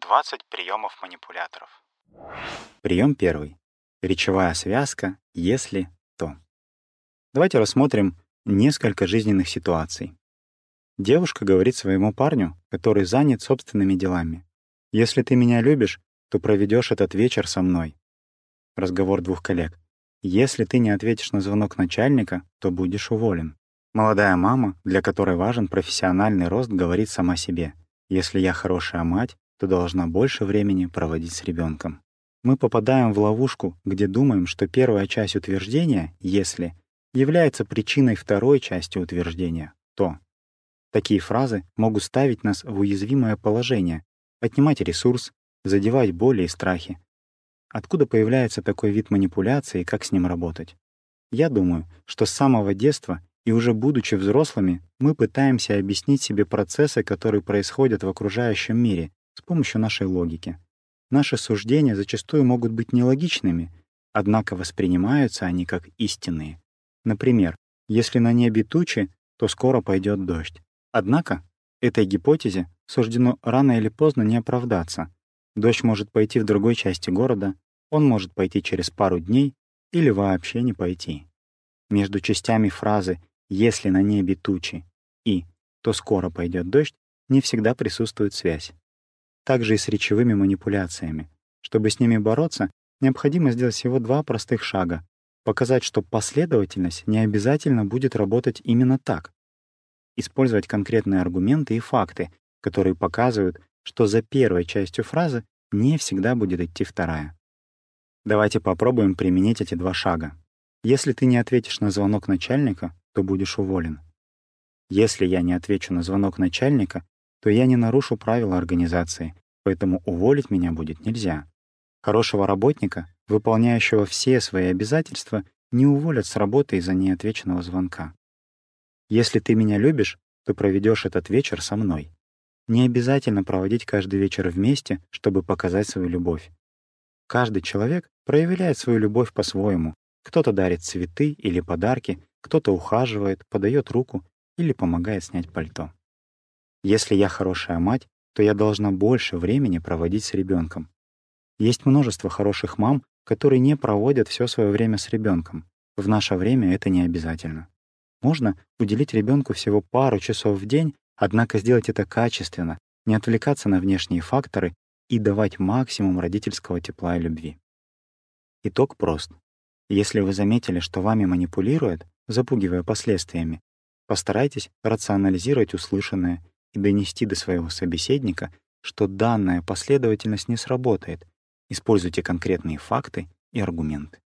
20 приемов манипуляторов. Прием первый. Речевая связка «если», «то». Давайте рассмотрим несколько жизненных ситуаций. Девушка говорит своему парню, который занят собственными делами. «Если ты меня любишь, то проведешь этот вечер со мной». Разговор двух коллег. «Если ты не ответишь на звонок начальника, то будешь уволен». Молодая мама, для которой важен профессиональный рост, говорит сама себе. «Если я хорошая мать, то должна больше времени проводить с ребенком. Мы попадаем в ловушку, где думаем, что первая часть утверждения «если» является причиной второй части утверждения «то». Такие фразы могут ставить нас в уязвимое положение, отнимать ресурс, задевать боли и страхи. Откуда появляется такой вид манипуляции и как с ним работать? Я думаю, что с самого детства и уже будучи взрослыми, мы пытаемся объяснить себе процессы, которые происходят в окружающем мире, помощью нашей логики. Наши суждения зачастую могут быть нелогичными, однако воспринимаются они как истинные. Например, если на небе тучи, то скоро пойдет дождь. Однако этой гипотезе суждено рано или поздно не оправдаться. Дождь может пойти в другой части города, он может пойти через пару дней или вообще не пойти. Между частями фразы «если на небе тучи» и «то скоро пойдет дождь» не всегда присутствует связь также и с речевыми манипуляциями. Чтобы с ними бороться, необходимо сделать всего два простых шага. Показать, что последовательность не обязательно будет работать именно так. Использовать конкретные аргументы и факты, которые показывают, что за первой частью фразы не всегда будет идти вторая. Давайте попробуем применить эти два шага. Если ты не ответишь на звонок начальника, то будешь уволен. Если я не отвечу на звонок начальника, то я не нарушу правила организации, поэтому уволить меня будет нельзя. Хорошего работника, выполняющего все свои обязательства, не уволят с работы из-за неотвеченного звонка. Если ты меня любишь, то проведешь этот вечер со мной. Не обязательно проводить каждый вечер вместе, чтобы показать свою любовь. Каждый человек проявляет свою любовь по-своему. Кто-то дарит цветы или подарки, кто-то ухаживает, подает руку или помогает снять пальто. Если я хорошая мать, то я должна больше времени проводить с ребенком. Есть множество хороших мам, которые не проводят все свое время с ребенком. В наше время это не обязательно. Можно уделить ребенку всего пару часов в день, однако сделать это качественно, не отвлекаться на внешние факторы и давать максимум родительского тепла и любви. Итог прост. Если вы заметили, что вами манипулируют, запугивая последствиями, постарайтесь рационализировать услышанное и донести до своего собеседника, что данная последовательность не сработает. Используйте конкретные факты и аргументы.